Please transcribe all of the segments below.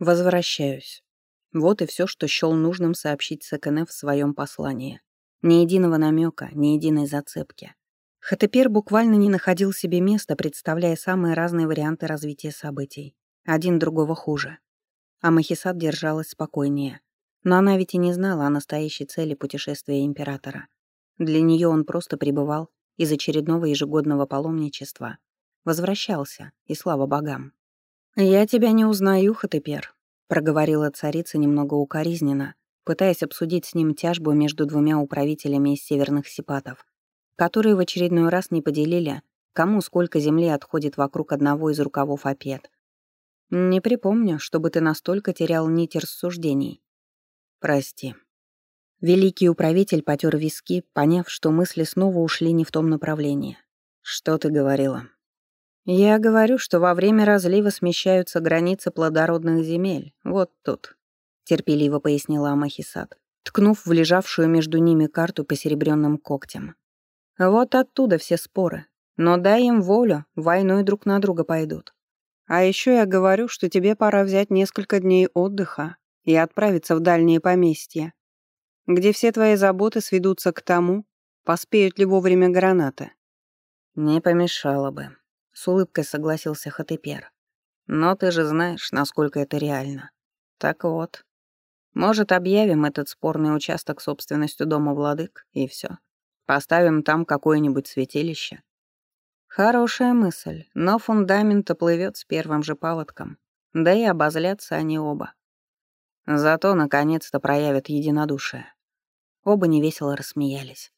Возвращаюсь. Вот и все, что счел нужным сообщить СКНФ в своем послании. Ни единого намека, ни единой зацепки. Хатепер буквально не находил себе места, представляя самые разные варианты развития событий. Один другого хуже. А Махисат держалась спокойнее. Но она ведь и не знала о настоящей цели путешествия императора. Для нее он просто пребывал из очередного ежегодного паломничества. Возвращался, и слава богам. «Я тебя не узнаю, Хатепер», — проговорила царица немного укоризненно, пытаясь обсудить с ним тяжбу между двумя управителями из северных сипатов, которые в очередной раз не поделили, кому сколько земли отходит вокруг одного из рукавов опет. Не припомню, чтобы ты настолько терял нить рассуждений. Прости. Великий управитель потер виски, поняв, что мысли снова ушли не в том направлении. Что ты говорила? Я говорю, что во время разлива смещаются границы плодородных земель. Вот тут, терпеливо пояснила Амахисат, ткнув в лежавшую между ними карту посеребренным когтем. Вот оттуда все споры. Но дай им волю, войной друг на друга пойдут. А еще я говорю, что тебе пора взять несколько дней отдыха и отправиться в дальние поместья, где все твои заботы сведутся к тому, поспеют ли вовремя гранаты. Не помешало бы. С улыбкой согласился Хатепер. Но ты же знаешь, насколько это реально. Так вот. Может, объявим этот спорный участок собственностью дома владык, и все. Поставим там какое-нибудь святилище. Хорошая мысль, но фундамент оплывет с первым же паводком. Да и обозлятся они оба. Зато наконец-то проявят единодушие. Оба невесело рассмеялись.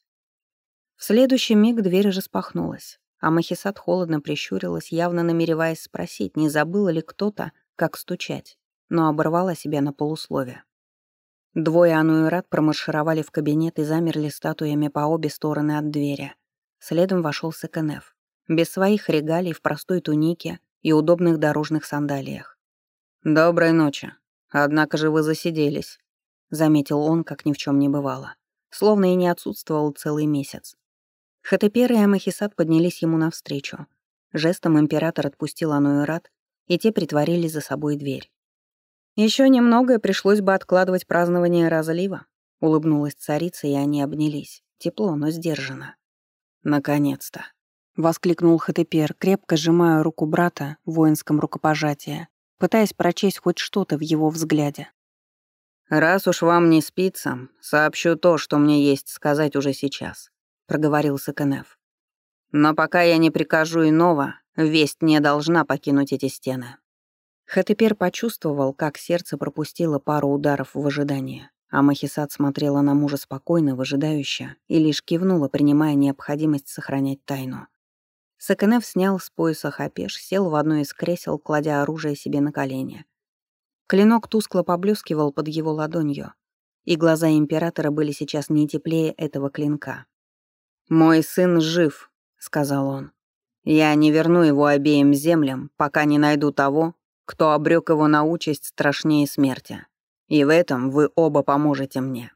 В следующий миг дверь распахнулась, а Махисат холодно прищурилась, явно намереваясь спросить, не забыла ли кто-то, как стучать, но оборвала себя на полусловие. Двое Ануэрат промаршировали в кабинет и замерли статуями по обе стороны от двери. Следом вошел Секенеф. Без своих регалий в простой тунике и удобных дорожных сандалиях. «Доброй ночи. Однако же вы засиделись», — заметил он, как ни в чем не бывало. Словно и не отсутствовал целый месяц. Хатепер и Амахисат поднялись ему навстречу. Жестом император отпустил Ануэрат, и те притворили за собой дверь. Еще немного, и пришлось бы откладывать празднование разлива», — улыбнулась царица, и они обнялись. Тепло, но сдержанно. «Наконец-то!» — воскликнул Хатепер, крепко сжимая руку брата в воинском рукопожатии, пытаясь прочесть хоть что-то в его взгляде. «Раз уж вам не спится, сообщу то, что мне есть сказать уже сейчас», — проговорил Саканев. «Но пока я не прикажу иного, весть не должна покинуть эти стены». Хатепер почувствовал, как сердце пропустило пару ударов в ожидании, а Махисат смотрела на мужа спокойно, выжидающе, и лишь кивнула, принимая необходимость сохранять тайну. Сакенев снял с пояса хапеш, сел в одно из кресел, кладя оружие себе на колени. Клинок тускло поблескивал под его ладонью, и глаза императора были сейчас не теплее этого клинка. «Мой сын жив», — сказал он. «Я не верну его обеим землям, пока не найду того, кто обрек его на участь страшнее смерти. И в этом вы оба поможете мне.